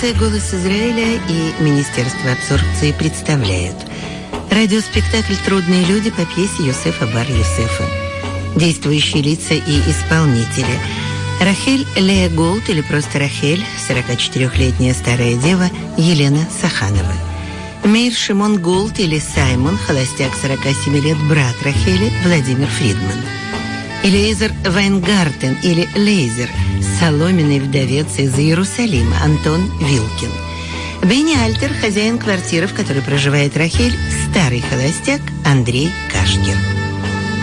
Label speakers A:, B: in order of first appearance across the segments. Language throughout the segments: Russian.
A: Радиостанция «Голос Израиля» и Министерство абсорбции представляют радиоспектакль «Трудные люди» по пьесе Юсефа Бар-Юсефа. Действующие лица и исполнители. Рахель Лея Голд или просто Рахель, 44-летняя старая дева Елена Саханова. Мейр Шимон Голд или Саймон, холостяк 47 лет, брат Рахели Владимир Фридман. Элейзер Вайнгартен или Лейзер, соломенный вдовец из Иерусалима Антон Вилкин. Бенни Альтер, хозяин квартиры, в которой проживает Рахель, старый холостяк Андрей Кашкин.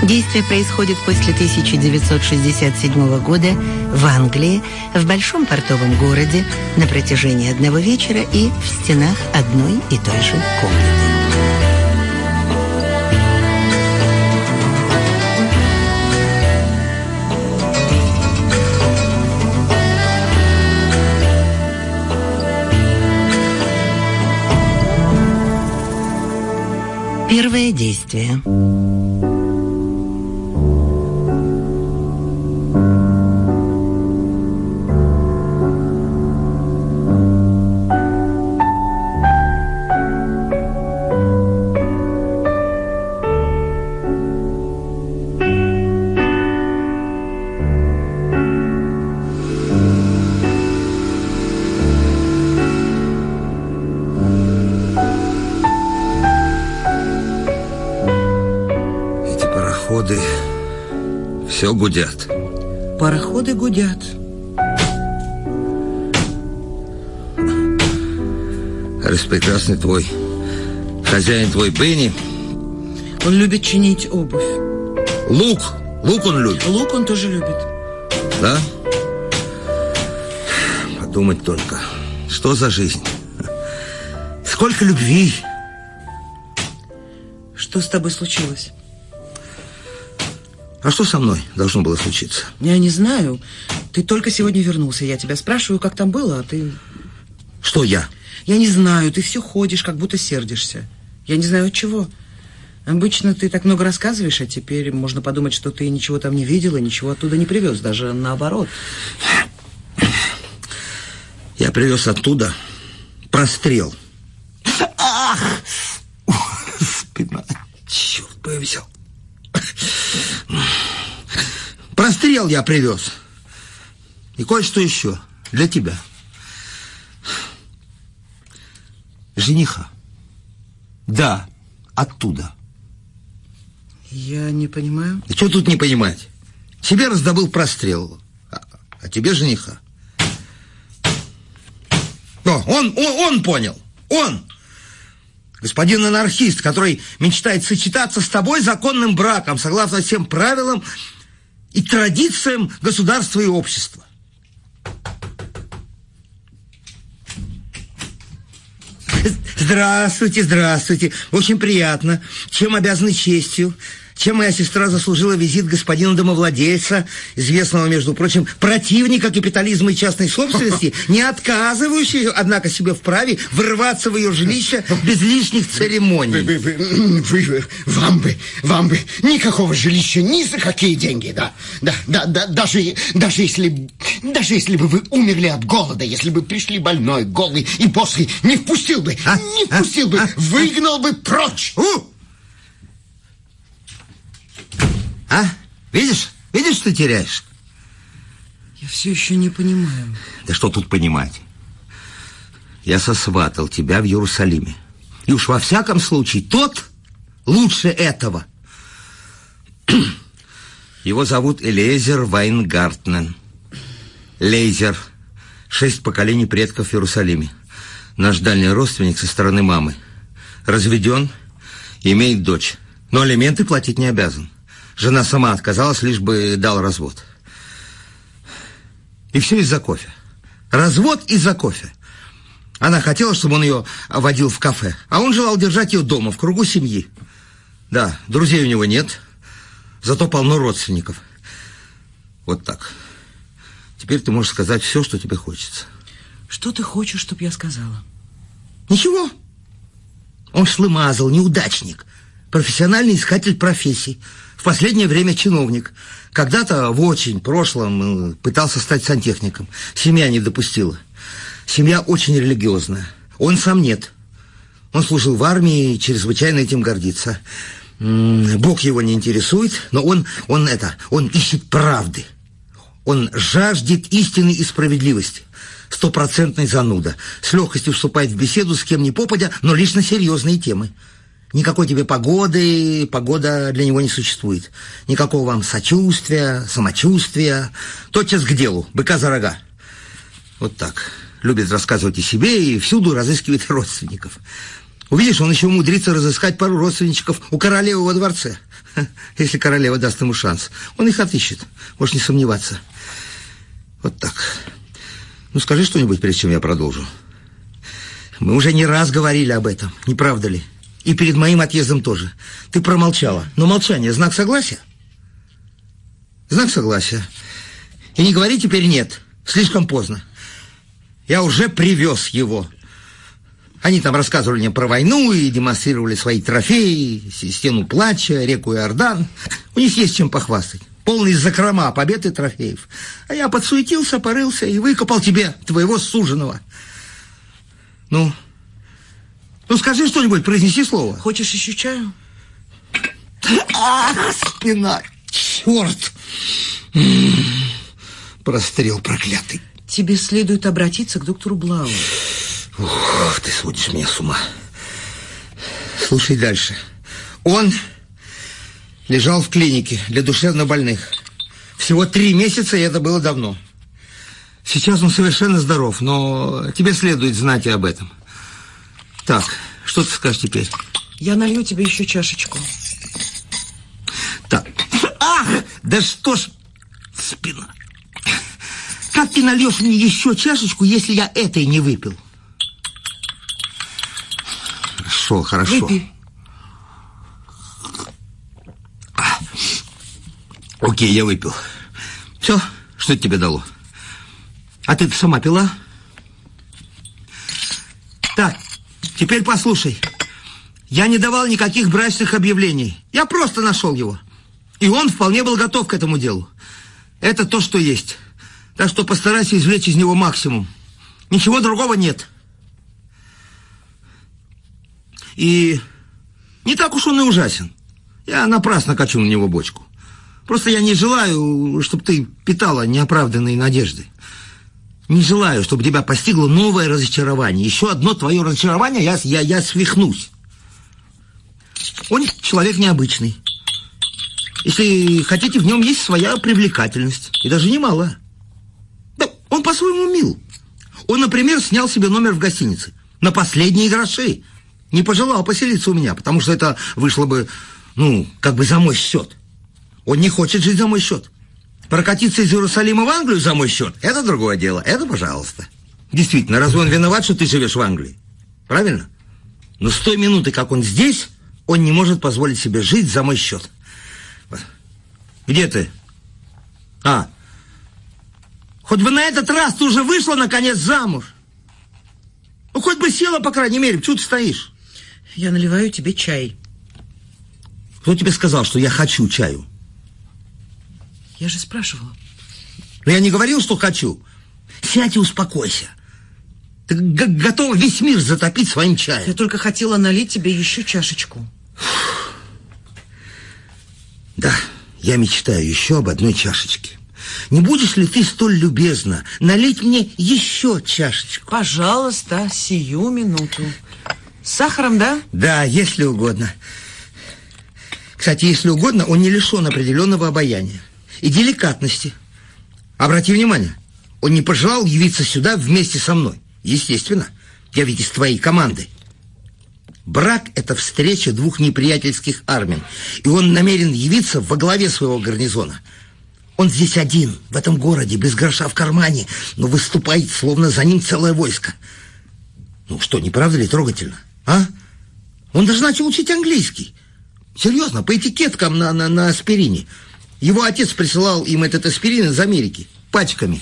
A: Действие происходит после 1967 года в Англии, в большом портовом городе, на протяжении одного вечера и в стенах одной и той же комнаты. Первое действие.
B: Все гудят.
C: Пароходы гудят.
B: Распрекрасный твой хозяин твой Бенни.
C: Он любит чинить обувь.
B: Лук. Лук он любит,
C: Лук он тоже любит.
B: да? Подумать только. Что за жизнь? Сколько любви.
C: Что с тобой случилось?
B: А что со мной должно было случиться?
C: Я не знаю. Ты только сегодня вернулся. Я тебя спрашиваю, как там было, а ты...
B: Что я?
C: Я не знаю, ты все ходишь, как будто сердишься. Я не знаю от чего. Обычно ты так много рассказываешь, а теперь можно подумать, что ты ничего там не видел и ничего оттуда не привез, даже наоборот.
B: Я привез оттуда прострел. Ах! Спина. Черт бы я взял. Прострел я привез. И кое-что еще для тебя. Жениха. Да, оттуда.
C: Я не понимаю.
B: И что тут не понимать? Себе раздобыл прострел, а, а тебе жениха. О, он, он, он понял, он. Господин анархист, который мечтает сочетаться с тобой законным браком, согласно всем правилам и традициям государства и общества. Здравствуйте, здравствуйте. Очень приятно. Чем обязаны честью? Чем моя сестра заслужила визит господина домовладельца, известного, между прочим, противника капитализма и частной собственности, не отказывающего, однако, себе в праве вырваться в ее жилище без лишних церемоний.
D: Вы, вы, вы, вам бы, вам бы никакого жилища ни за какие деньги, да, да, да, да, даже, даже если, даже если бы вы умерли от голода, если бы пришли больной, голый и босый, не впустил бы,
B: А?
D: не впустил бы,
B: А?
D: выгнал бы прочь.
B: У! А? Видишь? Видишь, что теряешь?
C: Я все еще не понимаю.
B: Да что тут понимать? Я сосватал тебя в Иерусалиме. И уж во всяком случае, тот лучше этого. Его зовут Элейзер Вайнгартнен. Лейзер. Шесть поколений предков в Иерусалиме. Наш дальний родственник со стороны мамы. Разведен, имеет дочь. Но алименты платить не обязан. Жена сама отказалась, лишь бы дал развод. И все из-за кофе. Развод из-за кофе. Она хотела, чтобы он ее водил в кафе, а он желал держать ее дома, в кругу семьи. Да, друзей у него нет, зато полно родственников. Вот так. Теперь ты можешь сказать все, что тебе хочется.
C: Что ты хочешь, чтобы я сказала?
B: Ничего. Он шлымазал, неудачник. Профессиональный искатель профессий. В последнее время чиновник. Когда-то в очень прошлом э, пытался стать сантехником. Семья не допустила. Семья очень религиозная. Он сам нет. Он служил в армии и чрезвычайно этим гордится. Бог его не интересует, но он, он это, он ищет правды. Он жаждет истины и справедливости. Стопроцентный зануда. С легкостью вступает в беседу с кем ни попадя, но лишь на серьезные темы. Никакой тебе погоды, погода для него не существует. Никакого вам сочувствия, самочувствия. Тотчас к делу, быка за рога. Вот так. Любит рассказывать о себе и всюду разыскивает родственников. Увидишь, он еще умудрится разыскать пару родственничков у королевы во дворце. Если королева даст ему шанс. Он их отыщет, можешь не сомневаться. Вот так. Ну, скажи что-нибудь, прежде чем я продолжу. Мы уже не раз говорили об этом, не правда ли? И перед моим отъездом тоже. Ты промолчала. Но молчание — знак согласия? Знак согласия. И не говори теперь «нет». Слишком поздно. Я уже привез его. Они там рассказывали мне про войну и демонстрировали свои трофеи, стену плача, реку Иордан. У них есть чем похвастать. Полный закрома побед и трофеев. А я подсуетился, порылся и выкопал тебе твоего суженого. Ну, ну скажи что-нибудь, произнеси слово.
C: Хочешь еще чаю?
B: Ах, спина, черт! Прострел проклятый.
C: Тебе следует обратиться к доктору Блау.
B: Ух, ты сводишь меня с ума. Слушай дальше. Он лежал в клинике для душевнобольных. Всего три месяца, и это было давно. Сейчас он совершенно здоров, но тебе следует знать и об этом. Так, что ты скажешь теперь?
C: Я налью тебе еще чашечку.
B: Так. Ах, да что ж, спина. Как ты нальешь мне еще чашечку, если я этой не выпил? Хорошо, хорошо.
C: Выпей.
B: Окей, я выпил. Все, что тебе дало? А ты сама пила? Так, теперь послушай. Я не давал никаких брачных объявлений. Я просто нашел его. И он вполне был готов к этому делу. Это то, что есть. Так что постарайся извлечь из него максимум. Ничего другого нет. И не так уж он и ужасен. Я напрасно качу на него бочку. Просто я не желаю, чтобы ты питала неоправданные надежды. Не желаю, чтобы тебя постигло новое разочарование. Еще одно твое разочарование, я, я, я свихнусь. Он человек необычный. Если хотите, в нем есть своя привлекательность. И даже немало. Да, он по-своему мил. Он, например, снял себе номер в гостинице. На последние гроши. Не пожелал поселиться у меня, потому что это вышло бы, ну, как бы за мой счет. Он не хочет жить за мой счет. Прокатиться из Иерусалима в Англию за мой счет – это другое дело. Это пожалуйста. Действительно, разве он виноват, что ты живешь в Англии? Правильно? Но с той минуты, как он здесь, он не может позволить себе жить за мой счет. Где ты? А, хоть бы на этот раз ты уже вышла, наконец, замуж. Ну, хоть бы села, по крайней мере, почему ты стоишь?
C: Я наливаю тебе чай.
B: Кто тебе сказал, что я хочу чаю?
C: Я же спрашивала.
B: Но я не говорил, что хочу. Сядь и успокойся. Ты готова весь мир затопить своим чаем.
C: Я только хотела налить тебе еще чашечку.
B: Да, я мечтаю еще об одной чашечке. Не будешь ли ты столь любезна налить мне еще чашечку?
C: Пожалуйста, сию минуту. С сахаром, да?
B: Да, если угодно. Кстати, если угодно, он не лишен определенного обаяния и деликатности. Обрати внимание, он не пожелал явиться сюда вместе со мной. Естественно, я ведь из твоей команды. Брак — это встреча двух неприятельских армий, и он намерен явиться во главе своего гарнизона. Он здесь один, в этом городе, без гроша в кармане, но выступает, словно за ним целое войско. Ну что, не правда ли трогательно, а? Он даже начал учить английский. Серьезно, по этикеткам на, на, на аспирине. Его отец присылал им этот аспирин из Америки, пачками.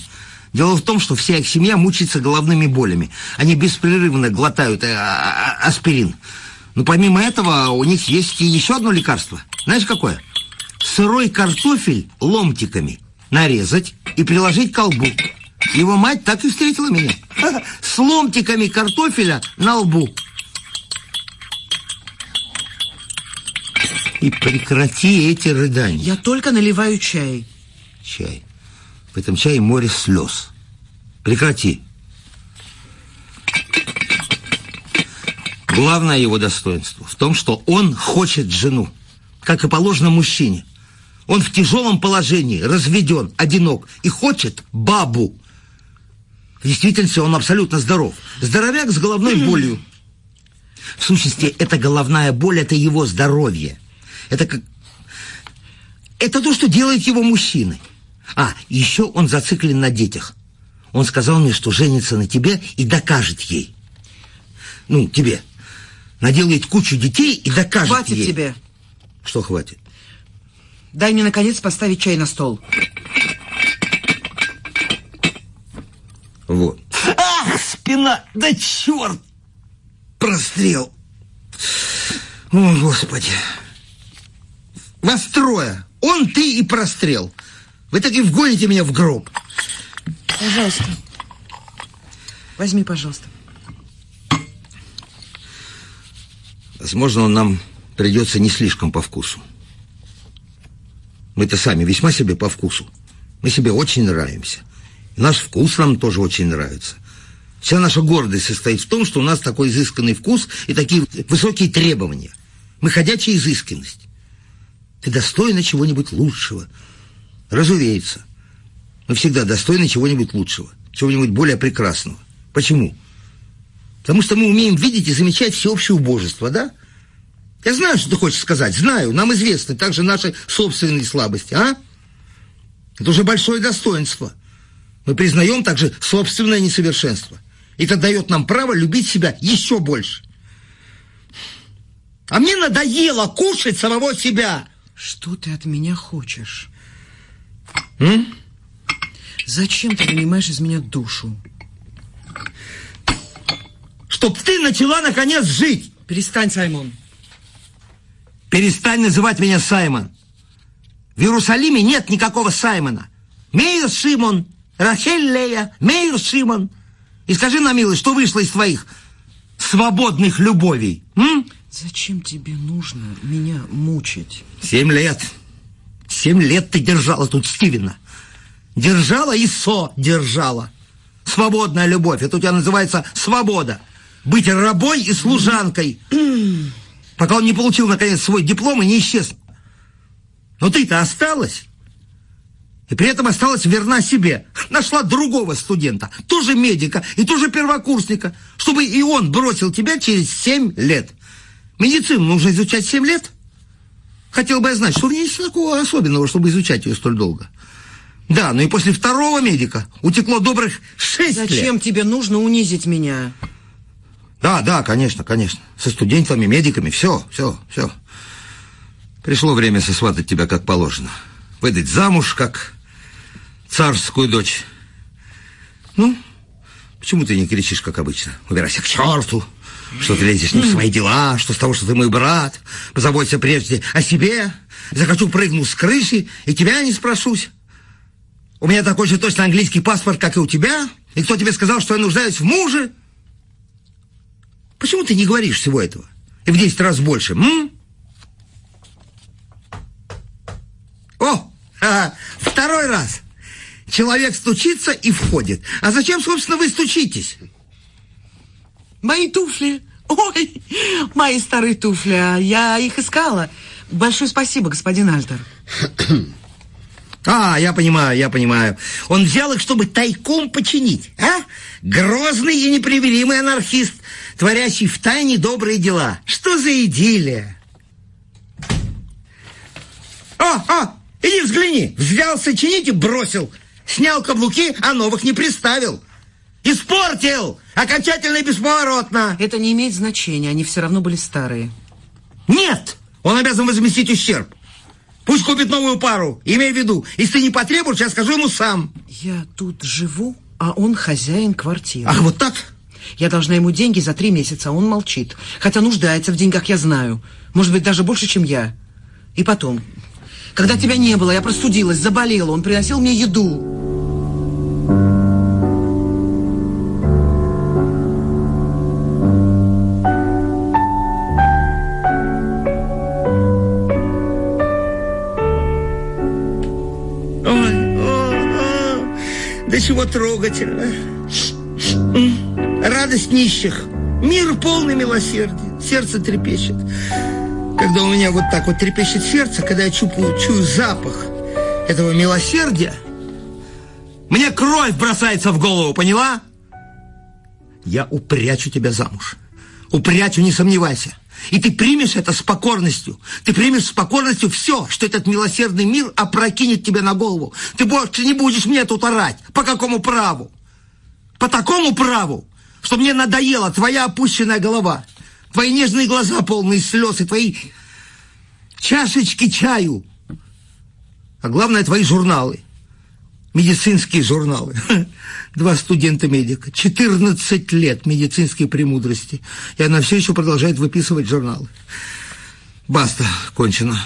B: Дело в том, что вся их семья мучается головными болями. Они беспрерывно глотают э, а, а, аспирин. Но помимо этого у них есть и еще одно лекарство. Знаешь, какое? Сырой картофель ломтиками нарезать и приложить к колбу. Его мать так и встретила меня. С ломтиками картофеля на лбу. И прекрати эти рыдания.
C: Я только наливаю чай.
B: Чай. В этом чае море слез. Прекрати. Главное его достоинство в том, что он хочет жену, как и положено мужчине. Он в тяжелом положении, разведен, одинок и хочет бабу. В действительности он абсолютно здоров. Здоровяк с головной болью. В сущности, эта головная боль – это его здоровье. Это как... Это то, что делает его мужчиной. А, еще он зациклен на детях. Он сказал мне, что женится на тебе и докажет ей. Ну, тебе наделает кучу детей и докажет
C: Хватит
B: ей.
C: тебе.
B: Что хватит?
C: Дай мне, наконец, поставить чай на стол.
B: Вот. Ах, спина! Да черт! Прострел. О, Господи. Вас трое. Он, ты и прострел. Вы так и вгоните меня в гроб.
C: Пожалуйста. Возьми, пожалуйста.
B: Возможно, он нам придется не слишком по вкусу. Мы-то сами весьма себе по вкусу. Мы себе очень нравимся. И наш вкус нам тоже очень нравится. Вся наша гордость состоит в том, что у нас такой изысканный вкус и такие высокие требования. Мы ходячая изысканность. Ты достойна чего-нибудь лучшего. Разумеется. Мы всегда достойны чего-нибудь лучшего, чего-нибудь более прекрасного. Почему? Потому что мы умеем видеть и замечать всеобщее убожество, да? Я знаю, что ты хочешь сказать, знаю. Нам известны также наши собственные слабости, а? Это уже большое достоинство. Мы признаем также собственное несовершенство. Это дает нам право любить себя еще больше. А мне надоело кушать самого себя.
C: Что ты от меня хочешь?
B: М?
C: Зачем ты вынимаешь из меня душу?
B: Чтоб ты начала, наконец, жить.
C: Перестань, Саймон.
B: Перестань называть меня Саймон. В Иерусалиме нет никакого Саймона. Мейер Шимон, Рахель Лея, Мейер Шимон. И скажи нам, милый, что вышло из твоих свободных любовей? М?
C: Зачем тебе нужно меня мучить?
B: Семь лет. Семь лет ты держала тут Стивена. Держала и со держала. Свободная любовь. Это у тебя называется свобода. Быть рабой и служанкой. Пока он не получил, наконец, свой диплом и не исчез. Но ты-то осталась. И при этом осталась верна себе. Нашла другого студента, тоже медика и тоже первокурсника, чтобы и он бросил тебя через семь лет. Медицину нужно изучать семь лет? Хотел бы я знать, что в ней есть такого особенного, чтобы изучать ее столь долго. Да, но и после второго медика утекло добрых шесть лет.
C: Зачем тебе нужно унизить меня?
B: Да, да, конечно, конечно. Со студентами, медиками, все, все, все. Пришло время сосватать тебя как положено. Выдать замуж, как царскую дочь. Ну, почему ты не кричишь, как обычно? Убирайся к черту, что ты лезешь не в свои дела, что с того, что ты мой брат. Позаботься прежде о себе. Захочу прыгну с крыши, и тебя не спрошусь. У меня такой же точно английский паспорт, как и у тебя. И кто тебе сказал, что я нуждаюсь в муже? Почему ты не говоришь всего этого? И в 10 раз больше, м? О, ха, второй раз. Человек стучится и входит. А зачем, собственно, вы стучитесь?
C: Мои туфли. Ой, мои старые туфли. а Я их искала. Большое спасибо, господин Альтер.
B: А, я понимаю, я понимаю. Он взял их, чтобы тайком починить, а? Грозный и непримиримый анархист, творящий в тайне добрые дела. Что за идиллия? О, о, иди взгляни. Взялся чинить и бросил. Снял каблуки, а новых не приставил. Испортил! Окончательно и бесповоротно.
C: Это не имеет значения, они все равно были старые.
B: Нет! Он обязан возместить ущерб. Пусть купит новую пару. Имей в виду, если ты не потребуешь, я скажу ему сам.
C: Я тут живу, а он хозяин квартиры.
B: Ах, вот так?
C: Я должна ему деньги за три месяца, а он молчит. Хотя нуждается в деньгах, я знаю. Может быть, даже больше, чем я. И потом, когда тебя не было, я простудилась, заболела, он приносил мне еду.
B: О, до чего трогательно. Радость нищих. Мир полный милосердия. Сердце трепещет. Когда у меня вот так вот трепещет сердце, когда я чупаю, чую запах этого милосердия, мне кровь бросается в голову, поняла? Я упрячу тебя замуж. Упрячу, не сомневайся. И ты примешь это с покорностью. Ты примешь с покорностью все, что этот милосердный мир опрокинет тебе на голову. Ты больше не будешь мне тут орать. По какому праву? По такому праву, что мне надоела твоя опущенная голова, твои нежные глаза, полные слез, и твои чашечки чаю. А главное, твои журналы. Медицинские журналы. Два студента-медика. 14 лет медицинские премудрости. И она все еще продолжает выписывать журналы. Баста, кончено.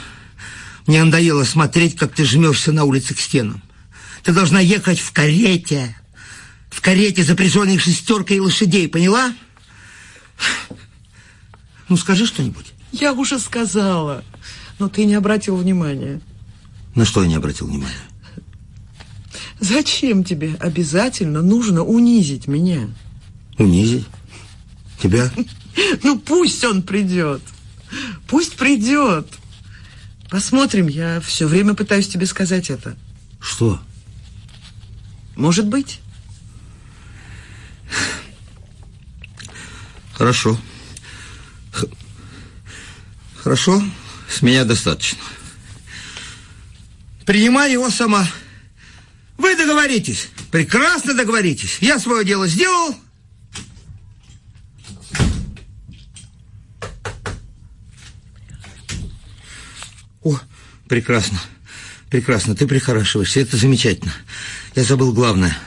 B: Мне надоело смотреть, как ты жмешься на улице к стенам. Ты должна ехать в карете. В карете, запряженной шестеркой лошадей, поняла? Ну, скажи что-нибудь.
C: Я уже сказала, но ты не обратил внимания.
B: На что я не обратил внимания?
C: Зачем тебе обязательно нужно унизить меня?
B: Унизить? Тебя?
C: Ну, пусть он придет. Пусть придет. Посмотрим, я все время пытаюсь тебе сказать это.
B: Что?
C: Может быть.
B: Хорошо. Хорошо, с меня достаточно. Принимай его сама. Вы договоритесь. Прекрасно договоритесь. Я свое дело сделал. О, прекрасно. Прекрасно, ты прихорашиваешься. Это замечательно. Я забыл главное.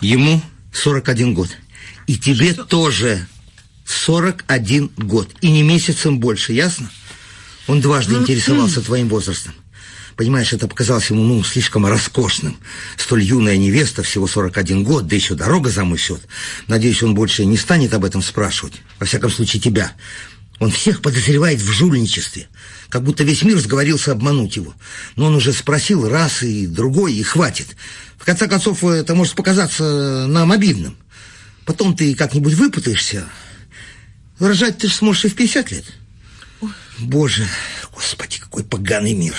B: Ему 41 год. И тебе тоже 41 год. И не месяцем больше, ясно? Он дважды интересовался твоим возрастом. Понимаешь, это показалось ему, ну, слишком роскошным. Столь юная невеста, всего 41 год, да еще дорога за мой счет. Надеюсь, он больше не станет об этом спрашивать. Во всяком случае, тебя. Он всех подозревает в жульничестве. Как будто весь мир сговорился обмануть его. Но он уже спросил раз и другой, и хватит. В конце концов, это может показаться нам обидным. Потом ты как-нибудь выпутаешься. Рожать ты же сможешь и в 50 лет. Боже, господи, какой поганый мир.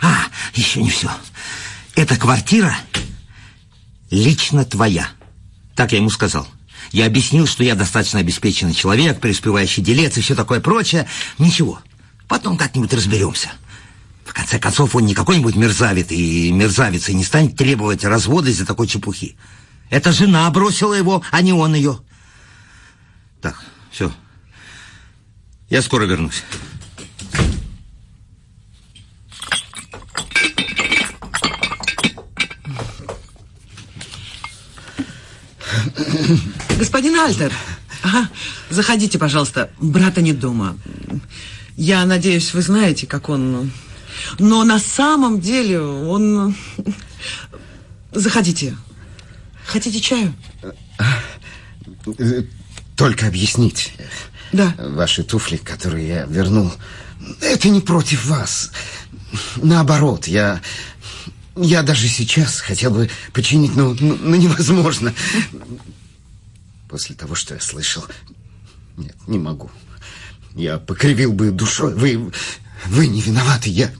B: А, еще не все. Эта квартира лично твоя. Так я ему сказал. Я объяснил, что я достаточно обеспеченный человек, преуспевающий делец и все такое прочее. Ничего, потом как-нибудь разберемся. В конце концов, он не какой-нибудь мерзавец и мерзавец и не станет требовать развода из-за такой чепухи. Это жена бросила его, а не он ее. Так, все. Я скоро вернусь.
C: Господин Альтер, ага, заходите, пожалуйста. Брата нет дома. Я надеюсь, вы знаете, как он... Но на самом деле он... Заходите. Хотите чаю?
D: Только объяснить.
C: Да.
D: Ваши туфли, которые я вернул, это не против вас. Наоборот, я... Я даже сейчас хотел бы починить, но, но, но невозможно. После того, что я слышал. Нет, не могу. Я покривил бы душой. Вы, вы не виноваты. Я,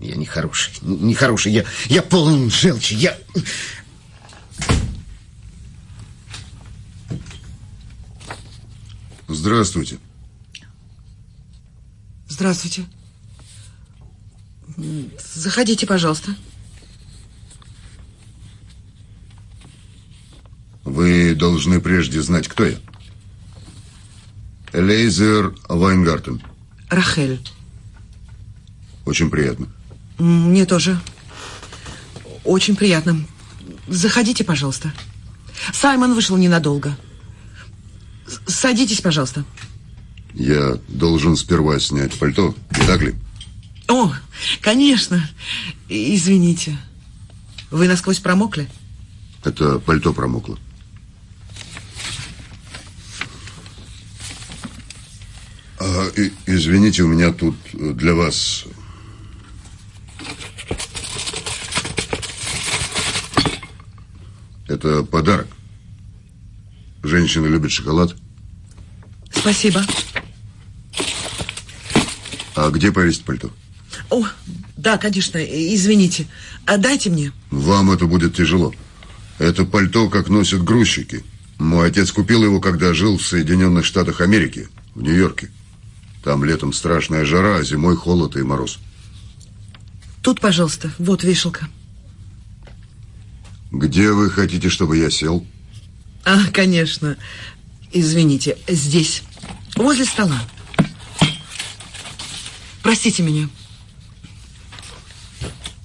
D: я не хороший. Не хороший. Я, я полон желчи. Я...
E: Здравствуйте.
C: Здравствуйте. Заходите, пожалуйста.
E: Вы должны прежде знать, кто я. Элейзер Вайнгартен.
C: Рахель.
E: Очень приятно.
C: Мне тоже. Очень приятно. Заходите, пожалуйста. Саймон вышел ненадолго. Садитесь, пожалуйста.
E: Я должен сперва снять пальто, не так ли?
C: О, конечно. Извините. Вы насквозь промокли?
E: Это пальто промокло. А, и, извините, у меня тут для вас... Это подарок. Женщины любят шоколад.
C: Спасибо.
E: А где повесить пальто?
C: О, да, конечно, извините. Отдайте мне.
E: Вам это будет тяжело. Это пальто, как носят грузчики. Мой отец купил его, когда жил в Соединенных Штатах Америки, в Нью-Йорке. Там летом страшная жара, а зимой холод и мороз.
C: Тут, пожалуйста, вот вешалка.
E: Где вы хотите, чтобы я сел?
C: А, конечно. Извините, здесь, возле стола. Простите меня.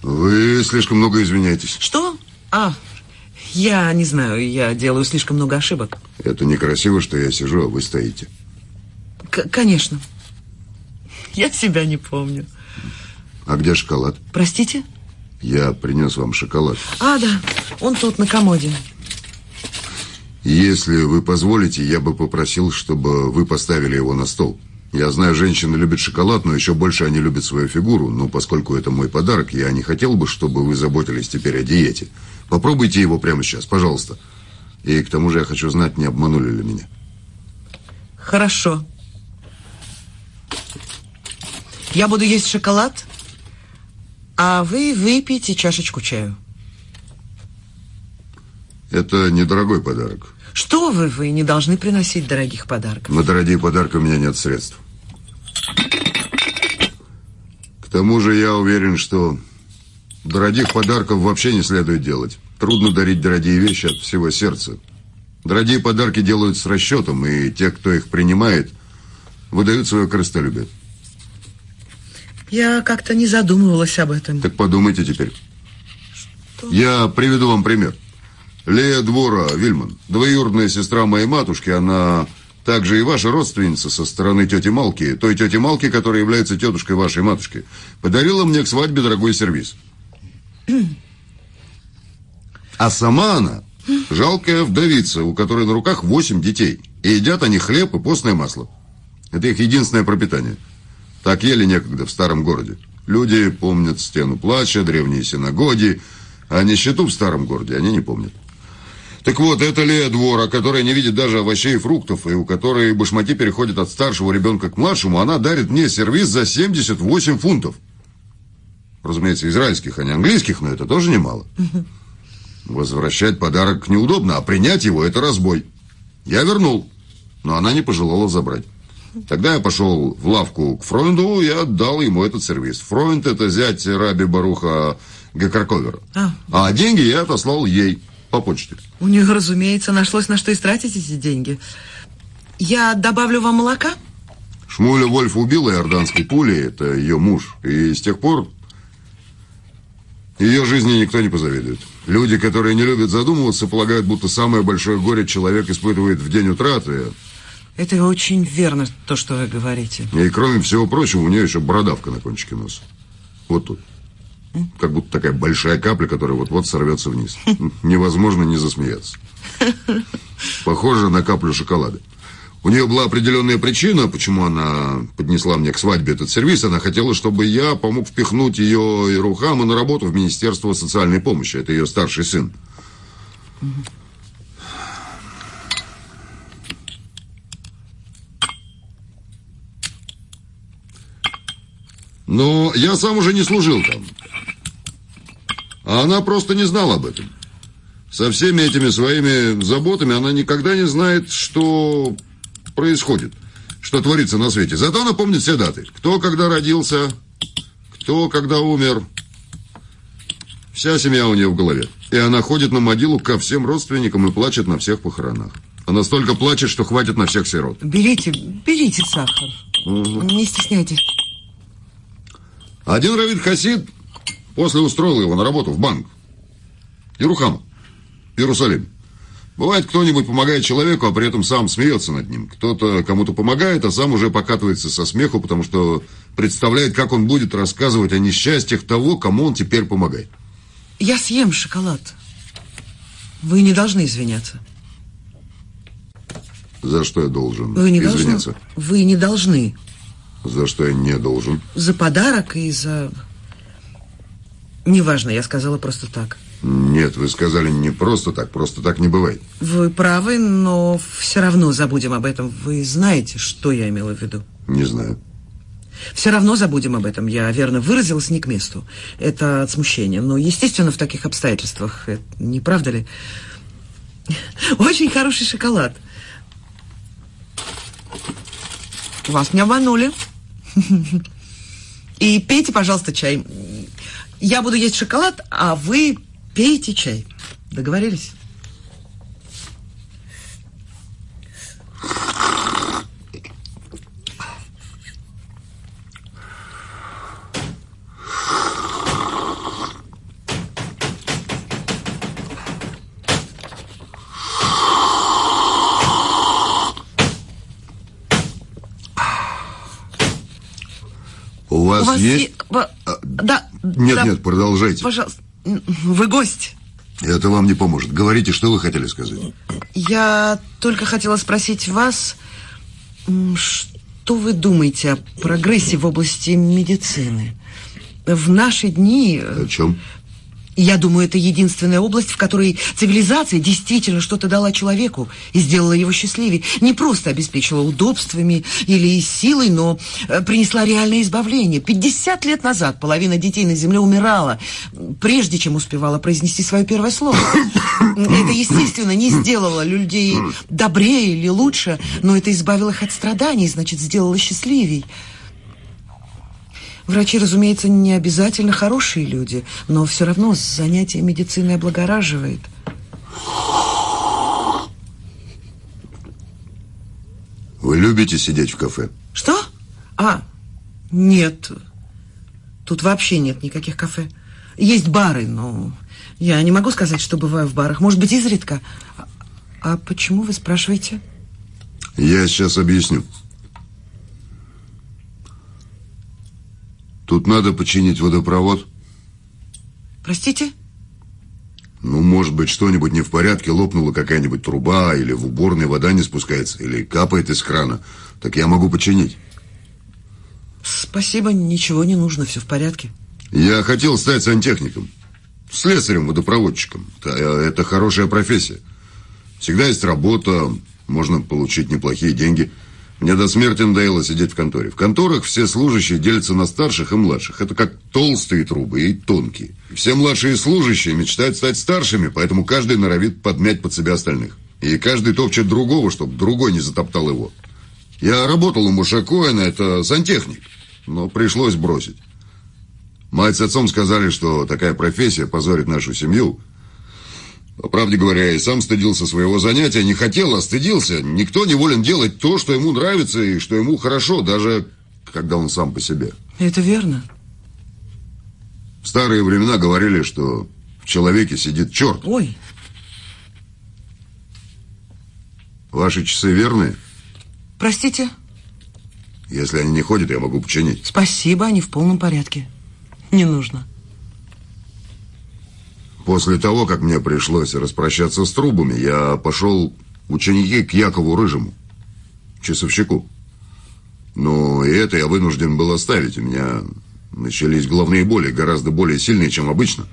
E: Вы слишком много извиняетесь.
C: Что? А, я не знаю, я делаю слишком много ошибок.
E: Это некрасиво, что я сижу, а вы стоите.
C: К конечно. Я себя не помню.
E: А где шоколад?
C: Простите?
E: Я принес вам шоколад.
C: А, да, он тут на комоде.
E: Если вы позволите, я бы попросил, чтобы вы поставили его на стол. Я знаю, женщины любят шоколад, но еще больше они любят свою фигуру. Но поскольку это мой подарок, я не хотел бы, чтобы вы заботились теперь о диете. Попробуйте его прямо сейчас, пожалуйста. И к тому же я хочу знать, не обманули ли меня.
C: Хорошо. Я буду есть шоколад, а вы выпейте чашечку чаю.
E: Это недорогой подарок.
C: Что вы, вы не должны приносить дорогих подарков.
E: На дорогие подарки у меня нет средств. К тому же я уверен, что дорогих подарков вообще не следует делать. Трудно дарить дорогие вещи от всего сердца. Дорогие подарки делают с расчетом, и те, кто их принимает, выдают свое корыстолюбие.
C: Я как-то не задумывалась об этом.
E: Так подумайте теперь. Что? Я приведу вам пример. Лея Двора Вильман, двоюродная сестра моей матушки, она также и ваша родственница со стороны тети Малки, той тети Малки, которая является тетушкой вашей матушки, подарила мне к свадьбе дорогой сервиз. А сама она жалкая вдовица, у которой на руках восемь детей. И едят они хлеб и постное масло. Это их единственное пропитание. Так ели некогда в старом городе. Люди помнят стену плача, древние синагоги, а нищету в старом городе они не помнят. Так вот, это Лея Двора, которая не видит даже овощей и фруктов, и у которой башмаки переходят от старшего ребенка к младшему, она дарит мне сервис за 78 фунтов. Разумеется, израильских, а не английских, но это тоже немало. Возвращать подарок неудобно, а принять его – это разбой. Я вернул, но она не пожелала забрать. Тогда я пошел в лавку к Фройнду и отдал ему этот сервис. Фройнд – это зять Раби Баруха Гекарковера. А. а деньги я отослал ей по почте.
C: У нее, разумеется, нашлось на что истратить эти деньги. Я добавлю вам молока?
E: Шмуля Вольф убила иорданской пулей, это ее муж. И с тех пор ее жизни никто не позавидует. Люди, которые не любят задумываться, полагают, будто самое большое горе человек испытывает в день утраты.
C: Это очень верно, то, что вы говорите.
E: И кроме всего прочего, у нее еще бородавка на кончике носа. Вот тут. Как будто такая большая капля, которая вот-вот сорвется вниз. Невозможно не засмеяться. Похоже на каплю шоколада. У нее была определенная причина, почему она поднесла мне к свадьбе этот сервис. Она хотела, чтобы я помог впихнуть ее и Рухама на работу в Министерство социальной помощи. Это ее старший сын. Но я сам уже не служил там. А она просто не знала об этом. Со всеми этими своими заботами она никогда не знает, что происходит, что творится на свете. Зато она помнит все даты. Кто когда родился, кто когда умер. Вся семья у нее в голове. И она ходит на могилу ко всем родственникам и плачет на всех похоронах. Она столько плачет, что хватит на всех сирот.
C: Берите, берите сахар. Угу. Не стесняйтесь.
E: Один Равид Хасид После устроил его на работу в банк. Ирухам, Иерусалим. Бывает, кто-нибудь помогает человеку, а при этом сам смеется над ним. Кто-то кому-то помогает, а сам уже покатывается со смеху, потому что представляет, как он будет рассказывать о несчастьях того, кому он теперь помогает.
C: Я съем шоколад. Вы не должны извиняться.
E: За что я должен
C: Вы не
E: извиняться?
C: Должны, вы не должны
E: За что я не должен?
C: За подарок и за... Неважно, я сказала просто так.
E: Нет, вы сказали не просто так, просто так не бывает.
C: Вы правы, но все равно забудем об этом. Вы знаете, что я имела в виду?
E: Не знаю.
C: Все равно забудем об этом. Я верно выразилась не к месту. Это от смущения. Но, естественно, в таких обстоятельствах. Это, не правда ли? Очень хороший шоколад. Вас не обманули. И пейте, пожалуйста, чай. Я буду есть шоколад, а вы пейте чай. Договорились?
E: У вас, есть...
C: е- во- Да.
E: Нет,
C: да,
E: нет, продолжайте.
C: Пожалуйста. Вы гость.
E: Это вам не поможет. Говорите, что вы хотели сказать.
C: Я только хотела спросить вас, что вы думаете о прогрессе в области медицины? В наши дни, э,
E: О чем?
C: Я думаю, это единственная область, в которой цивилизация действительно что-то дала человеку и сделала его счастливее. Не просто обеспечила удобствами или силой, но э, принесла реальное избавление. 50 лет назад половина детей на Земле умирала, прежде чем успевала произнести свое первое слово. Это, естественно, не сделало людей добрее или лучше, но это избавило их от страданий, значит, сделало счастливей. Врачи, разумеется, не обязательно хорошие люди, но все равно занятие медициной облагораживает.
E: Вы любите сидеть в кафе?
C: Что? А, нет. Тут вообще нет никаких кафе. Есть бары, но я не могу сказать, что бываю в барах. Может быть, изредка. А, а почему вы спрашиваете?
E: Я сейчас объясню. Тут надо починить водопровод.
C: Простите?
E: Ну, может быть, что-нибудь не в порядке, лопнула какая-нибудь труба, или в уборной вода не спускается, или капает из крана. Так я могу починить.
C: Спасибо, ничего не нужно, все в порядке.
E: Я хотел стать сантехником. Слесарем-водопроводчиком. Это, это хорошая профессия. Всегда есть работа, можно получить неплохие деньги. Мне до смерти надоело сидеть в конторе. В конторах все служащие делятся на старших и младших. Это как толстые трубы и тонкие. Все младшие служащие мечтают стать старшими, поэтому каждый норовит подмять под себя остальных. И каждый топчет другого, чтобы другой не затоптал его. Я работал у Муша Коэна, это сантехник, но пришлось бросить. Мать с отцом сказали, что такая профессия позорит нашу семью. По правде говоря, я и сам стыдился своего занятия. Не хотел, а стыдился. Никто не волен делать то, что ему нравится и что ему хорошо, даже когда он сам по себе.
C: Это верно.
E: В старые времена говорили, что в человеке сидит черт.
C: Ой,
E: Ваши часы верные?
C: простите.
E: Если они не ходят, я могу починить.
C: Спасибо, они в полном порядке. Не нужно.
E: После того, как мне пришлось распрощаться с трубами, я пошел ученики к Якову Рыжему, часовщику. Но и это я вынужден был оставить. У меня начались головные боли, гораздо более сильные, чем обычно.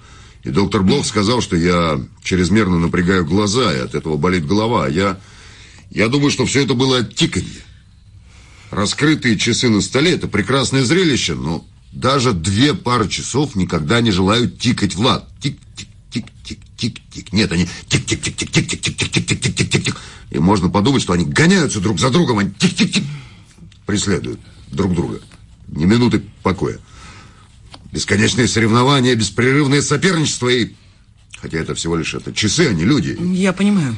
E: И доктор Блох сказал, что я чрезмерно напрягаю глаза, и от этого болит голова. А я, я думаю, что все это было от тиканья. Раскрытые часы на столе – это прекрасное зрелище, но даже две пары часов никогда не желают тикать в лад. Тик-тик-тик-тик-тик-тик. Нет, они тик-тик-тик-тик-тик-тик-тик-тик-тик-тик. И можно подумать, что они гоняются друг за другом, они тик-тик-тик преследуют друг друга. Ни минуты покоя. Бесконечные соревнования, беспрерывное соперничество и... Хотя это всего лишь это часы, а не люди.
C: Я понимаю.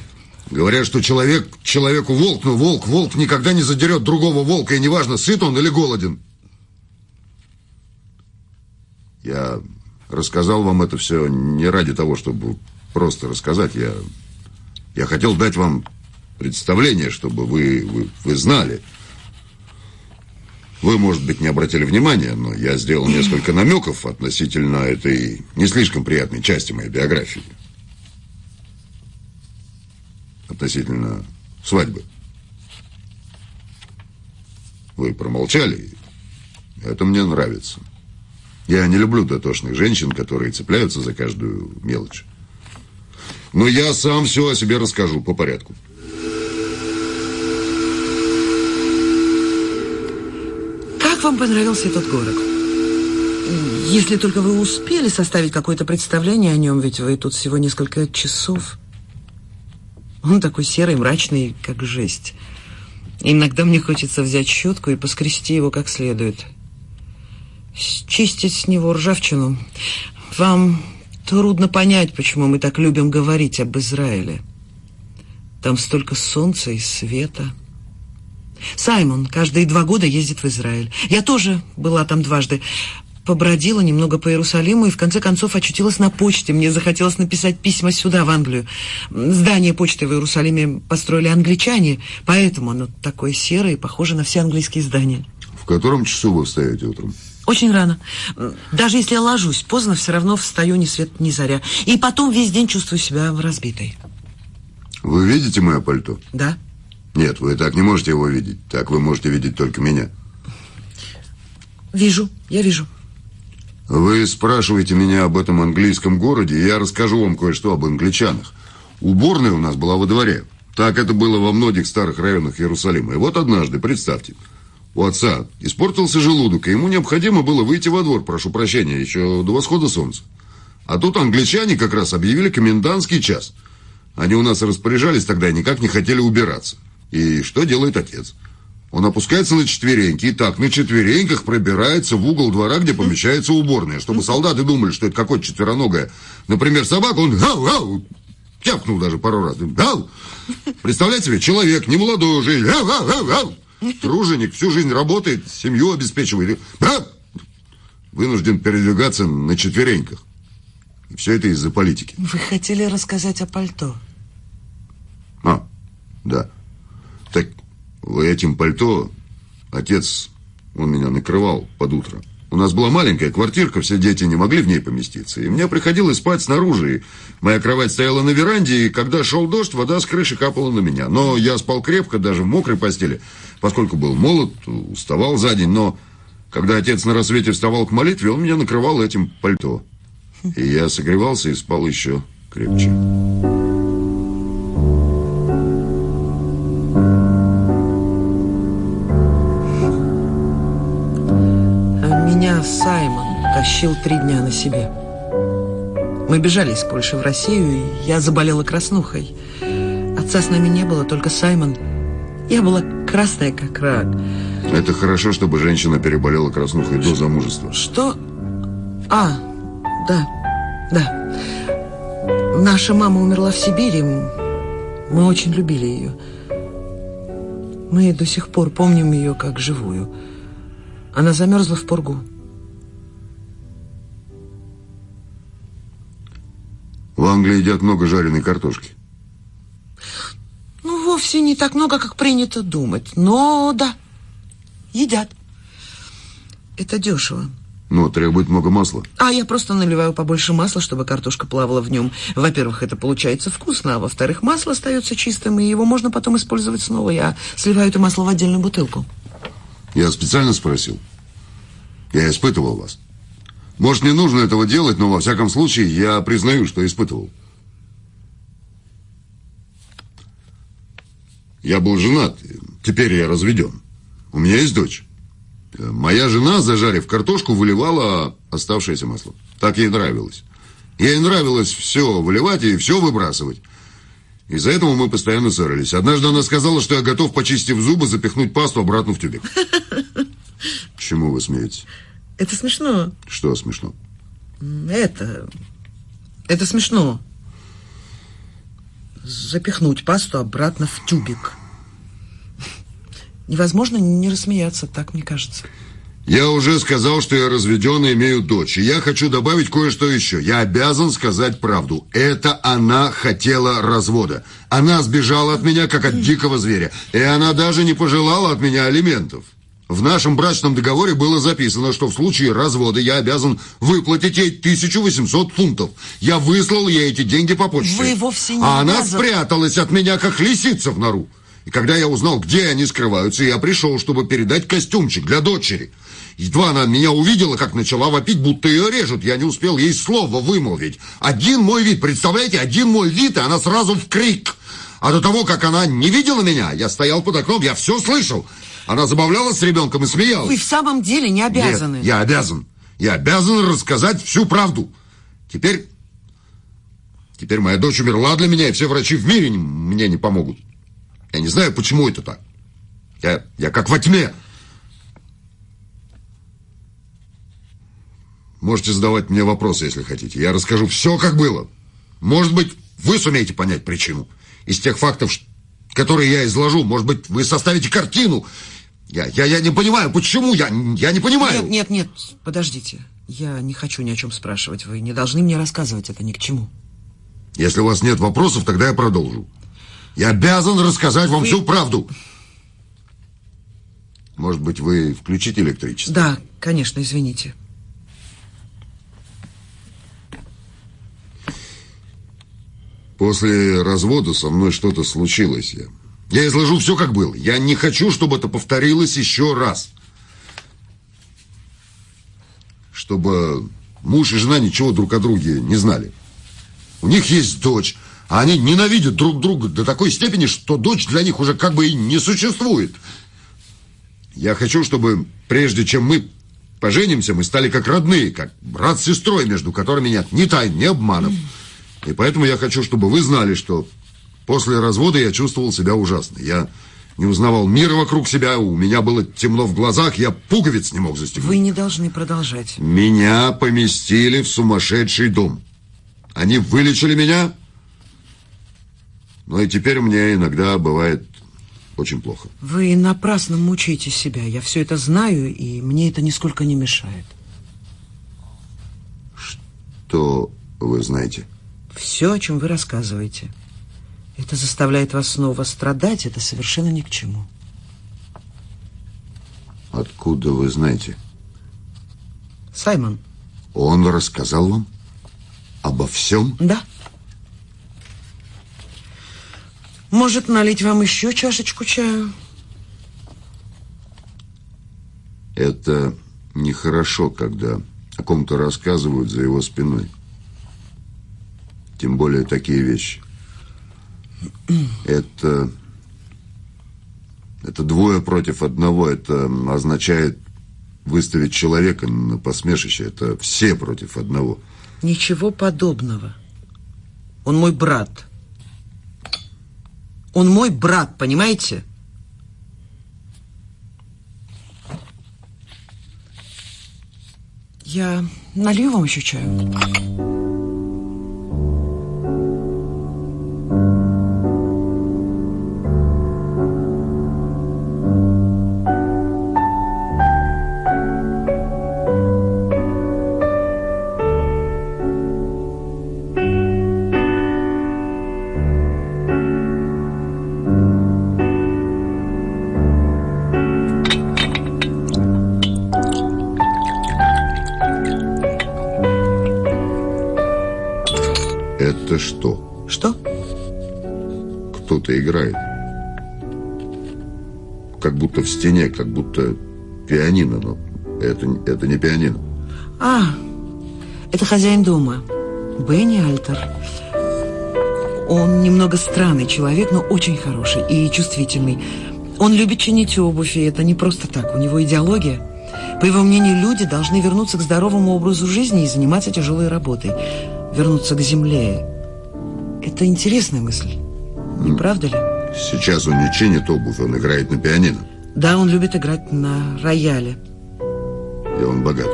E: Говорят, что человек человеку волк, но волк, волк никогда не задерет другого волка, и неважно, сыт он или голоден. Я рассказал вам это все не ради того, чтобы просто рассказать. Я, я хотел дать вам представление, чтобы вы, вы, вы знали. Вы, может быть, не обратили внимания, но я сделал несколько намеков относительно этой не слишком приятной части моей биографии. Относительно свадьбы. Вы промолчали. Это мне нравится. Я не люблю дотошных женщин, которые цепляются за каждую мелочь. Но я сам все о себе расскажу по порядку.
C: Как вам понравился этот город? Если только вы успели составить какое-то представление о нем, ведь вы тут всего несколько часов. Он такой серый, мрачный, как жесть. Иногда мне хочется взять щетку и поскрести его как следует. Счистить с него ржавчину. Вам трудно понять, почему мы так любим говорить об Израиле. Там столько солнца и света. Саймон каждые два года ездит в Израиль. Я тоже была там дважды. Побродила немного по Иерусалиму и в конце концов очутилась на почте. Мне захотелось написать письма сюда, в Англию. Здание почты в Иерусалиме построили англичане, поэтому оно такое серое и похоже на все английские здания.
E: В котором часу вы встаете утром?
C: Очень рано. Даже если я ложусь поздно, все равно встаю ни свет ни заря. И потом весь день чувствую себя разбитой.
E: Вы видите мое пальто?
C: Да.
E: Нет, вы так не можете его видеть. Так вы можете видеть только меня.
C: Вижу, я вижу.
E: Вы спрашиваете меня об этом английском городе, и я расскажу вам кое-что об англичанах. Уборная у нас была во дворе. Так это было во многих старых районах Иерусалима. И вот однажды, представьте, у отца испортился желудок, и ему необходимо было выйти во двор, прошу прощения, еще до восхода солнца. А тут англичане как раз объявили комендантский час. Они у нас распоряжались тогда и никак не хотели убираться. И что делает отец? Он опускается на четвереньки и так на четвереньках пробирается в угол двора, где помещается уборная, чтобы солдаты думали, что это какое-то четвероногое. Например, собака, он гау, гау, тяпнул даже пару раз. Гау! Представляете себе, человек, не молодой уже, гау, гау, гау, гау. Труженик, всю жизнь работает, семью обеспечивает. Да! Вынужден передвигаться на четвереньках. И все это из-за политики.
C: Вы хотели рассказать о пальто?
E: А, да. Так этим пальто отец, он меня накрывал под утро. У нас была маленькая квартирка, все дети не могли в ней поместиться. И мне приходилось спать снаружи. И моя кровать стояла на веранде, и когда шел дождь, вода с крыши капала на меня. Но я спал крепко, даже в мокрой постели, поскольку был молод, уставал за день. Но когда отец на рассвете вставал к молитве, он меня накрывал этим пальто. И я согревался и спал еще крепче.
C: Тащил три дня на себе. Мы бежали из Польши в Россию, и я заболела краснухой. Отца с нами не было, только Саймон. Я была красная, как рак.
E: Это хорошо, чтобы женщина переболела краснухой до замужества.
C: Что? А, да, да. Наша мама умерла в Сибири. Мы очень любили ее. Мы до сих пор помним ее как живую. Она замерзла в Пургу.
E: В Англии едят много жареной картошки.
C: Ну, вовсе не так много, как принято думать. Но да, едят. Это дешево.
E: Но требует много масла.
C: А я просто наливаю побольше масла, чтобы картошка плавала в нем. Во-первых, это получается вкусно, а во-вторых, масло остается чистым, и его можно потом использовать снова. Я сливаю это масло в отдельную бутылку.
E: Я специально спросил. Я испытывал вас. Может, не нужно этого делать, но во всяком случае я признаю, что испытывал. Я был женат, теперь я разведен. У меня есть дочь. Моя жена, зажарив картошку, выливала оставшееся масло. Так ей нравилось. Ей нравилось все выливать и все выбрасывать. Из-за этого мы постоянно ссорились. Однажды она сказала, что я готов, почистив зубы, запихнуть пасту обратно в тюбик. Почему вы смеетесь?
C: Это смешно.
E: Что смешно?
C: Это... Это смешно. Запихнуть пасту обратно в тюбик. Невозможно не рассмеяться, так мне кажется.
E: Я уже сказал, что я разведен и имею дочь. И я хочу добавить кое-что еще. Я обязан сказать правду. Это она хотела развода. Она сбежала от меня, как от дикого зверя. И она даже не пожелала от меня алиментов. В нашем брачном договоре было записано, что в случае развода я обязан выплатить ей 1800 фунтов. Я выслал ей эти деньги по почте.
C: Вы вовсе не
E: А она
C: обязан.
E: спряталась от меня, как лисица в нору. И когда я узнал, где они скрываются, я пришел, чтобы передать костюмчик для дочери. Едва она меня увидела, как начала вопить, будто ее режут. Я не успел ей слова вымолвить. Один мой вид, представляете, один мой вид, и она сразу в крик. А до того, как она не видела меня, я стоял под окном, я все слышал. Она забавлялась с ребенком и смеялась.
C: Вы в самом деле не обязаны.
E: Нет, я обязан. Я обязан рассказать всю правду. Теперь... Теперь моя дочь умерла для меня, и все врачи в мире мне не помогут. Я не знаю, почему это так. Я, я как во тьме. Можете задавать мне вопросы, если хотите. Я расскажу все, как было. Может быть, вы сумеете понять причину. Из тех фактов, которые я изложу, может быть, вы составите картину. Я, я, я не понимаю, почему я, я не понимаю.
C: Нет, нет, нет, подождите. Я не хочу ни о чем спрашивать. Вы не должны мне рассказывать это ни к чему.
E: Если у вас нет вопросов, тогда я продолжу. Я обязан рассказать вам вы... всю правду. Может быть, вы включите электричество?
C: Да, конечно, извините.
E: После развода со мной что-то случилось. Я, я изложу все, как было. Я не хочу, чтобы это повторилось еще раз. Чтобы муж и жена ничего друг о друге не знали. У них есть дочь, а они ненавидят друг друга до такой степени, что дочь для них уже как бы и не существует. Я хочу, чтобы прежде чем мы поженимся, мы стали как родные, как брат с сестрой, между которыми нет ни тайн, ни обманов. И поэтому я хочу, чтобы вы знали, что после развода я чувствовал себя ужасно. Я не узнавал мира вокруг себя, у меня было темно в глазах, я пуговиц не мог застегнуть.
C: Вы не должны продолжать.
E: Меня поместили в сумасшедший дом. Они вылечили меня, но и теперь мне иногда бывает очень плохо.
C: Вы напрасно мучаете себя. Я все это знаю, и мне это нисколько не мешает.
E: Что вы знаете?
C: Все, о чем вы рассказываете. Это заставляет вас снова страдать, это совершенно ни к чему.
E: Откуда вы знаете?
C: Саймон.
E: Он рассказал вам обо всем?
C: Да. Может, налить вам еще чашечку чаю?
E: Это нехорошо, когда о ком-то рассказывают за его спиной. Тем более такие вещи. Это... Это двое против одного. Это означает выставить человека на посмешище. Это все против одного.
C: Ничего подобного. Он мой брат. Он мой брат, понимаете? Я налью вам еще чаю.
E: Стене, как будто пианино, но это, это не пианино.
C: А, это хозяин дома, Бенни Альтер. Он немного странный человек, но очень хороший и чувствительный. Он любит чинить обувь, и это не просто так, у него идеология. По его мнению, люди должны вернуться к здоровому образу жизни и заниматься тяжелой работой. Вернуться к земле. Это интересная мысль. Не правда ли?
E: Сейчас он не чинит обувь, он играет на пианино.
C: Да, он любит играть на рояле.
E: И он богат.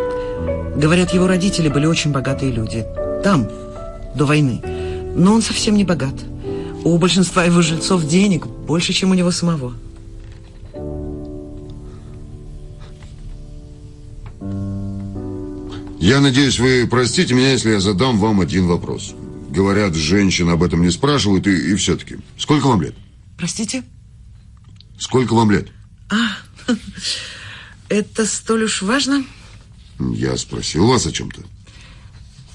C: Говорят, его родители были очень богатые люди. Там, до войны. Но он совсем не богат. У большинства его жильцов денег больше, чем у него самого.
E: Я надеюсь, вы простите меня, если я задам вам один вопрос. Говорят, женщин об этом не спрашивают, и, и все-таки. Сколько вам лет?
C: Простите?
E: Сколько вам лет?
C: А, это столь уж важно?
E: Я спросил вас о чем-то.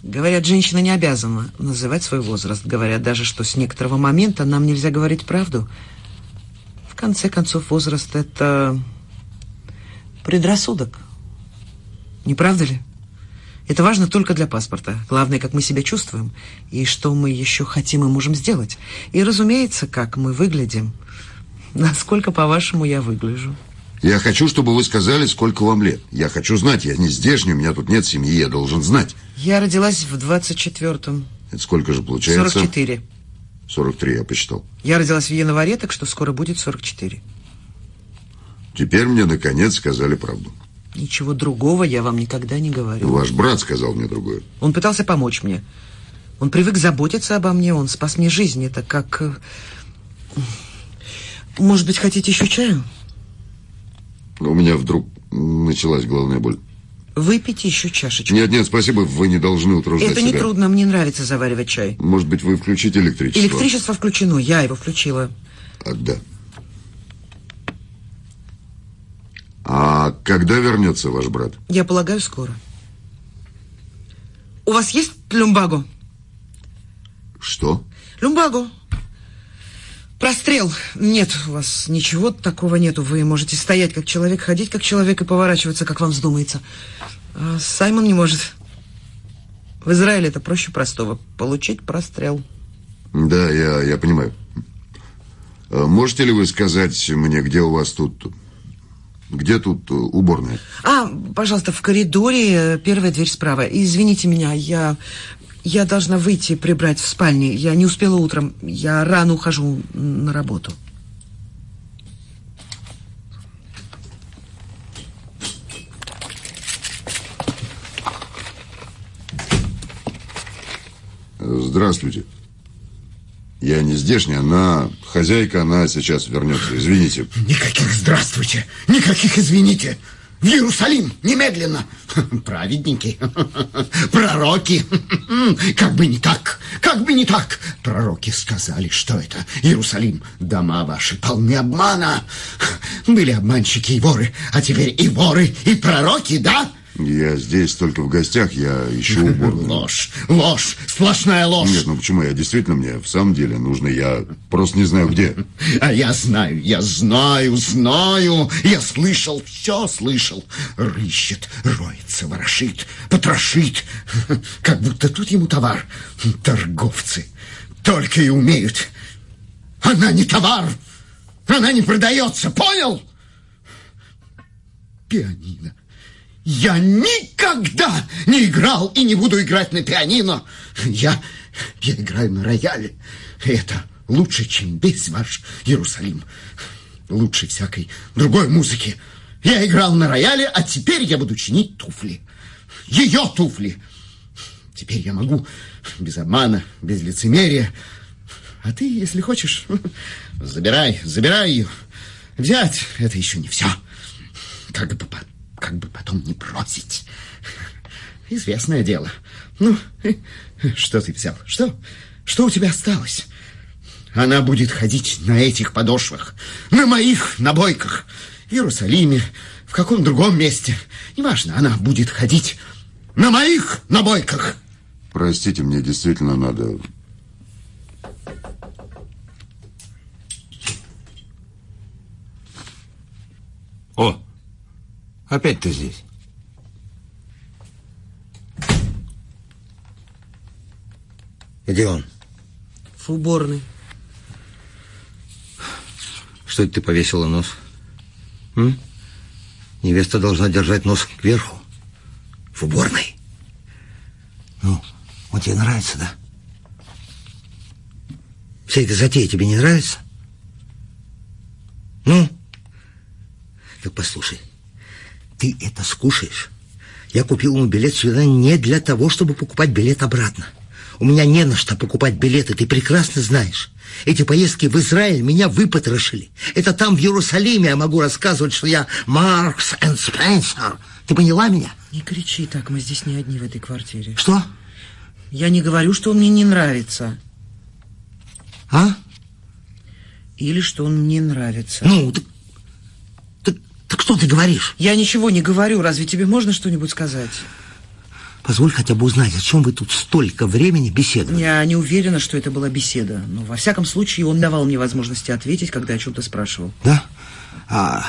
C: Говорят, женщина не обязана называть свой возраст. Говорят даже, что с некоторого момента нам нельзя говорить правду. В конце концов, возраст — это предрассудок. Не правда ли? Это важно только для паспорта. Главное, как мы себя чувствуем и что мы еще хотим и можем сделать. И, разумеется, как мы выглядим. Насколько, по-вашему, я выгляжу?
E: Я хочу, чтобы вы сказали, сколько вам лет. Я хочу знать, я не здешний, у меня тут нет семьи, я должен знать.
C: Я родилась в 24-м.
E: Это сколько же получается?
C: 44.
E: 43, я посчитал.
C: Я родилась в январе, так что скоро будет 44.
E: Теперь мне, наконец, сказали правду.
C: Ничего другого я вам никогда не говорю.
E: Ваш брат сказал мне другое.
C: Он пытался помочь мне. Он привык заботиться обо мне, он спас мне жизнь. Это как... Может быть, хотите еще чаю?
E: У меня вдруг началась головная боль.
C: Выпейте еще чашечку.
E: Нет, нет, спасибо, вы не должны утруждать
C: Это не
E: себя.
C: трудно, мне нравится заваривать чай.
E: Может быть, вы включите электричество?
C: Электричество включено, я его включила.
E: А, да. А когда вернется ваш брат?
C: Я полагаю, скоро. У вас есть люмбаго?
E: Что?
C: Люмбаго. Прострел. Нет, у вас ничего такого нету. Вы можете стоять как человек, ходить как человек и поворачиваться, как вам вздумается. А Саймон не может. В Израиле это проще простого. Получить прострел.
E: Да, я, я понимаю. А Можете ли вы сказать мне, где у вас тут... Где тут э, уборная?
C: А, пожалуйста, в коридоре э, первая дверь справа. Извините меня, я... Я должна выйти и прибрать в спальне. Я не успела утром. Я рано ухожу на работу.
E: Здравствуйте. Я не здешний, она хозяйка, она сейчас вернется. Извините.
D: Никаких здравствуйте, никаких извините. В Иерусалим, немедленно. Праведники, пророки. Как бы не так, как бы не так. Пророки сказали, что это Иерусалим. Дома ваши полны обмана. Были обманщики и воры, а теперь и воры, и пророки, да?
E: Я здесь только в гостях, я ищу уборную.
D: Ложь, ложь, сплошная ложь.
E: Нет, ну почему? Я действительно, мне в самом деле нужно, я просто не знаю где.
D: А я знаю, я знаю, знаю. Я слышал, все слышал. Рыщет, роется, ворошит, потрошит. Как будто тут ему товар. Торговцы только и умеют. Она не товар. Она не продается, понял? Пианино. Я никогда не играл и не буду играть на пианино. Я, я играю на рояле. Это лучше, чем весь ваш Иерусалим. Лучше всякой другой музыки. Я играл на рояле, а теперь я буду чинить туфли. Ее туфли. Теперь я могу без обмана, без лицемерия. А ты, если хочешь, забирай, забирай ее. Взять — это еще не все. Как бы, по- как бы потом не бросить. Известное дело. Ну, что ты взял? Что? Что у тебя осталось? Она будет ходить на этих подошвах, на моих набойках. В Иерусалиме, в каком другом месте. Неважно, она будет ходить на моих набойках.
E: Простите, мне действительно надо...
B: О, опять ты здесь. Где он?
C: В уборной.
B: Что это ты повесила нос? М? Невеста должна держать нос кверху. В уборной. Ну, вот тебе нравится, да? Вся эта затея тебе не нравится? Ну? Так послушай, ты это скушаешь. Я купил ему билет сюда не для того, чтобы покупать билет обратно. У меня не на что покупать билеты, ты прекрасно знаешь. Эти поездки в Израиль меня выпотрошили. Это там, в Иерусалиме, я могу рассказывать, что я Маркс и Спенсер. Ты поняла меня?
C: Не кричи так, мы здесь не одни в этой квартире.
B: Что?
C: Я не говорю, что он мне не нравится.
B: А?
C: Или что он мне нравится.
B: Ну, так, так, что ты говоришь?
C: Я ничего не говорю. Разве тебе можно что-нибудь сказать?
B: Позволь хотя бы узнать, о чем вы тут столько времени беседовали.
C: Я не уверена, что это была беседа. Но во всяком случае он давал мне возможности ответить, когда о чем-то спрашивал.
B: Да? А,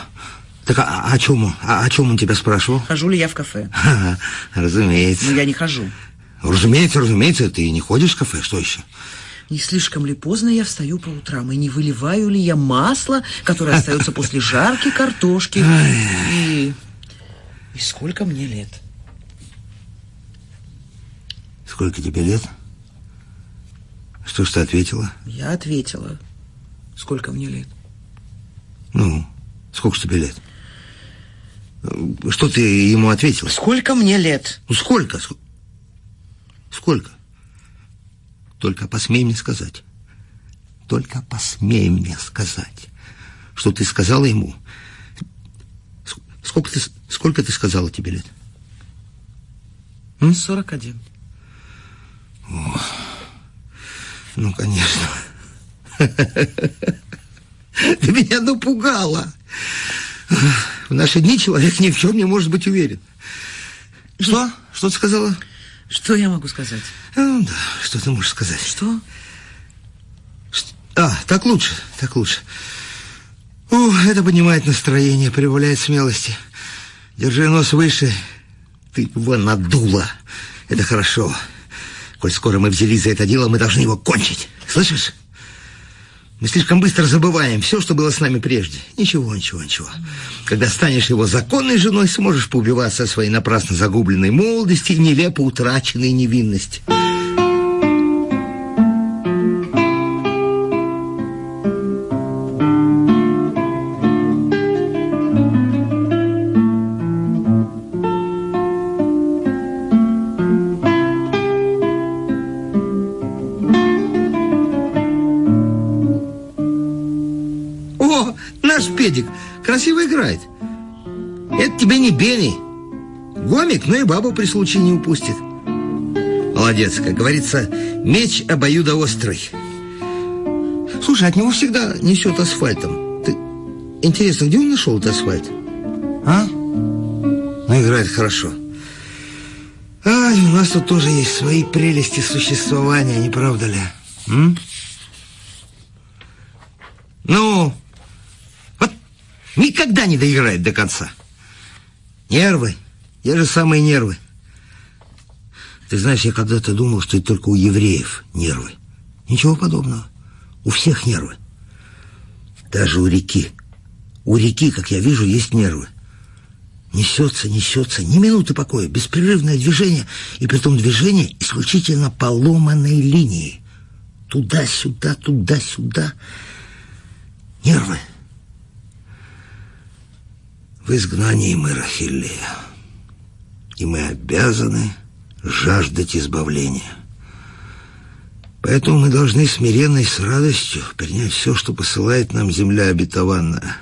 B: так а, о чем он? А, о чем он тебя спрашивал?
C: Хожу ли я в кафе?
B: Ха, разумеется.
C: Но я не хожу.
B: Разумеется, разумеется, ты не ходишь в кафе, что еще?
C: Не слишком ли поздно я встаю по утрам, и не выливаю ли я масло, которое остается после жарки картошки? И... и сколько мне лет?
B: Сколько тебе лет? Что ж ты ответила?
C: Я ответила. Сколько мне лет?
B: Ну, сколько тебе лет? Что ты ему ответила?
C: Сколько мне лет?
B: Ну, сколько? Ск- Сколько? Только посмей мне сказать. Только посмей мне сказать, что ты сказала ему. Ск- Сколько ты, сколько ты сказала тебе лет?
C: Сорок один.
B: Ну, конечно. Ты меня напугала. В наши дни человек ни в чем не может быть уверен. Что? Что ты сказала?
C: Что я могу сказать?
B: Ну, да, что ты можешь сказать?
C: Что?
B: А, так лучше, так лучше. О, это поднимает настроение, прибавляет смелости. Держи нос выше. Ты его надула. Это хорошо. Коль скоро мы взялись за это дело, мы должны его кончить. Слышишь? Мы слишком быстро забываем все, что было с нами прежде. Ничего, ничего, ничего. Когда станешь его законной женой, сможешь поубиваться о своей напрасно загубленной молодости и нелепо утраченной невинности. Наш педик красиво играет. Это тебе не Бенни. Гомик, но и бабу при случае не упустит. Молодец, как говорится, меч обоюдоострый. Слушай, от него всегда несет асфальтом. Ты... Интересно, где он нашел этот асфальт? А? Ну, играет хорошо. Ай, у нас тут тоже есть свои прелести существования, не правда ли? М? Ну, никогда не доиграет до конца. Нервы, те же самые нервы. Ты знаешь, я когда-то думал, что это только у евреев нервы. Ничего подобного. У всех нервы. Даже у реки. У реки, как я вижу, есть нервы. Несется, несется, ни минуты покоя, беспрерывное движение, и при том движение исключительно по ломаной линии. Туда-сюда, туда-сюда. Нервы. В изгнании мы, Рахиллея, и мы обязаны жаждать избавления. Поэтому мы должны смиренно и с радостью принять все, что посылает нам земля обетованная.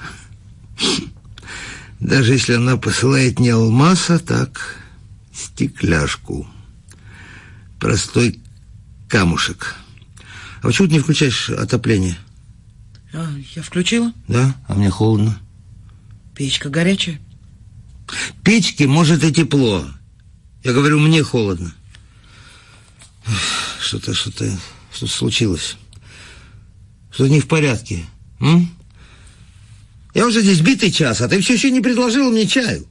B: Даже если она посылает не алмаз, а так стекляшку. Простой камушек. А почему ты не включаешь отопление?
C: А, я включила?
B: Да, а мне холодно.
C: Печка горячая.
B: Печке может и тепло. Я говорю, мне холодно. Что-то, что-то, что случилось. Что-то не в порядке. М? Я уже здесь битый час, а ты все еще не предложил мне чаю.